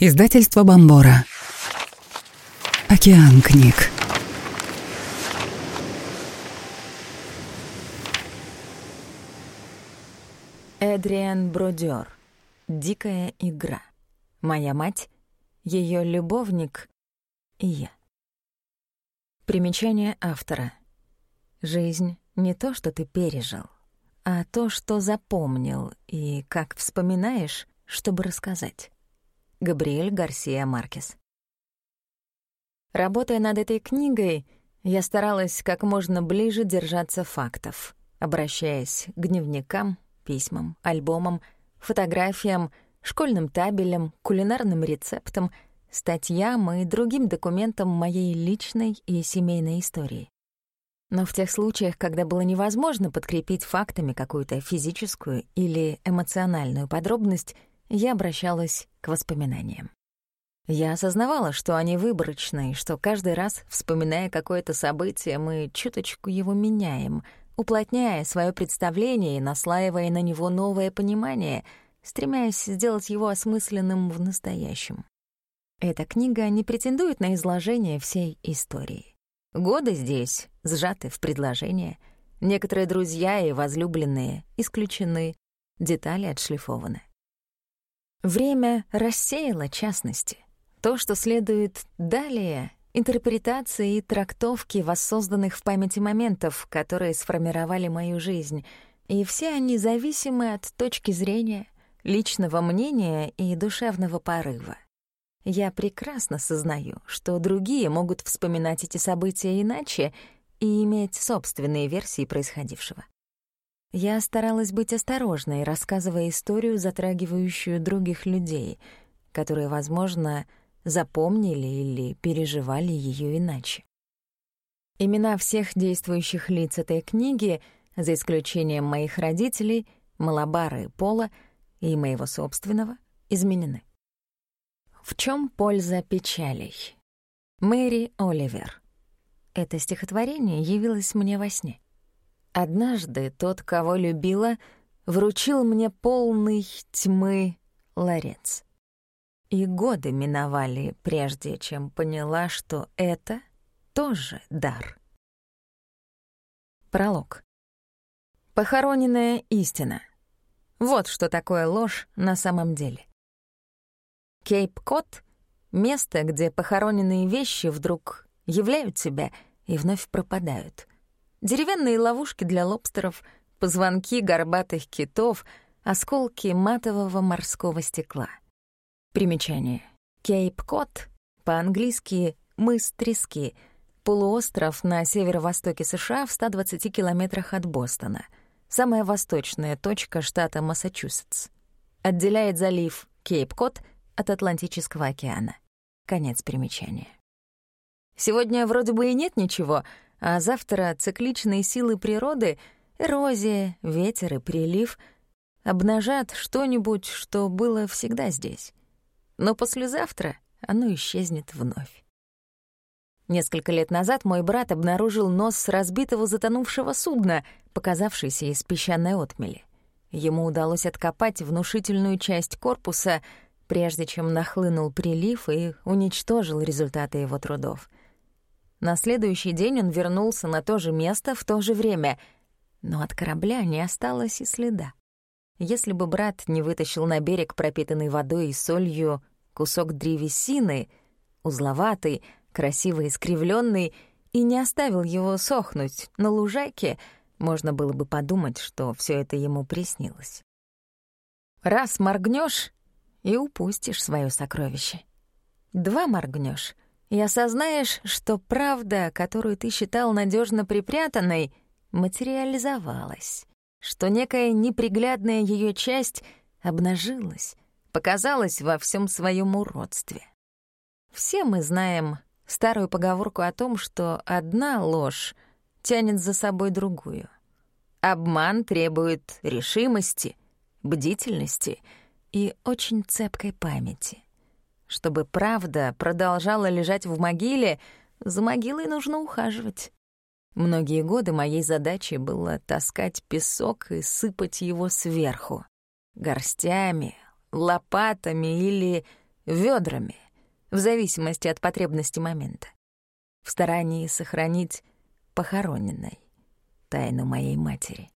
Издательство Бомбора. Океан книг. Эдриан Бродер. Дикая игра. Моя мать, ее любовник и я. Примечание автора. Жизнь не то, что ты пережил, а то, что запомнил и как вспоминаешь, чтобы рассказать. Габриэль Гарсия Маркес. Работая над этой книгой, я старалась как можно ближе держаться фактов, обращаясь к дневникам, письмам, альбомам, фотографиям, школьным табелям, кулинарным рецептам, статьям и другим документам моей личной и семейной истории. Но в тех случаях, когда было невозможно подкрепить фактами какую-то физическую или эмоциональную подробность, я обращалась к воспоминаниям. Я осознавала, что они выборочны, что каждый раз, вспоминая какое-то событие, мы чуточку его меняем, уплотняя свое представление и наслаивая на него новое понимание, стремясь сделать его осмысленным в настоящем. Эта книга не претендует на изложение всей истории. Годы здесь сжаты в предложение, некоторые друзья и возлюбленные исключены, детали отшлифованы. Время рассеяло частности. То, что следует далее — интерпретации и трактовки воссозданных в памяти моментов, которые сформировали мою жизнь, и все они зависимы от точки зрения, личного мнения и душевного порыва. Я прекрасно сознаю, что другие могут вспоминать эти события иначе и иметь собственные версии происходившего. Я старалась быть осторожной, рассказывая историю, затрагивающую других людей, которые, возможно, запомнили или переживали ее иначе. Имена всех действующих лиц этой книги, за исключением моих родителей, Малабара и Пола, и моего собственного, изменены. В чем польза печалей? Мэри Оливер. Это стихотворение явилось мне во сне. Однажды тот, кого любила, вручил мне полный тьмы ларец. И годы миновали, прежде чем поняла, что это тоже дар. Пролог. Похороненная истина. Вот что такое ложь на самом деле. Кейп-Кот — место, где похороненные вещи вдруг являют себя и вновь пропадают — Деревянные ловушки для лобстеров, позвонки горбатых китов, осколки матового морского стекла. Примечание. Кейп-Кот, по-английски «мыс трески», полуостров на северо-востоке США в 120 километрах от Бостона, самая восточная точка штата Массачусетс. Отделяет залив Кейп-Кот от Атлантического океана. Конец примечания. Сегодня вроде бы и нет ничего — а завтра цикличные силы природы — эрозия, ветер и прилив — обнажат что-нибудь, что было всегда здесь. Но послезавтра оно исчезнет вновь. Несколько лет назад мой брат обнаружил нос разбитого затонувшего судна, показавшийся из песчаной отмели. Ему удалось откопать внушительную часть корпуса, прежде чем нахлынул прилив и уничтожил результаты его трудов — на следующий день он вернулся на то же место в то же время, но от корабля не осталось и следа. Если бы брат не вытащил на берег пропитанный водой и солью кусок древесины, узловатый, красиво искривленный, и не оставил его сохнуть на лужайке, можно было бы подумать, что все это ему приснилось. Раз моргнешь и упустишь свое сокровище. Два моргнешь — и осознаешь, что правда, которую ты считал надежно припрятанной, материализовалась, что некая неприглядная ее часть обнажилась, показалась во всем своем уродстве. Все мы знаем старую поговорку о том, что одна ложь тянет за собой другую. Обман требует решимости, бдительности и очень цепкой памяти. Чтобы правда продолжала лежать в могиле, за могилой нужно ухаживать. Многие годы моей задачей было таскать песок и сыпать его сверху. Горстями, лопатами или ведрами, в зависимости от потребности момента, в старании сохранить похороненной тайну моей матери.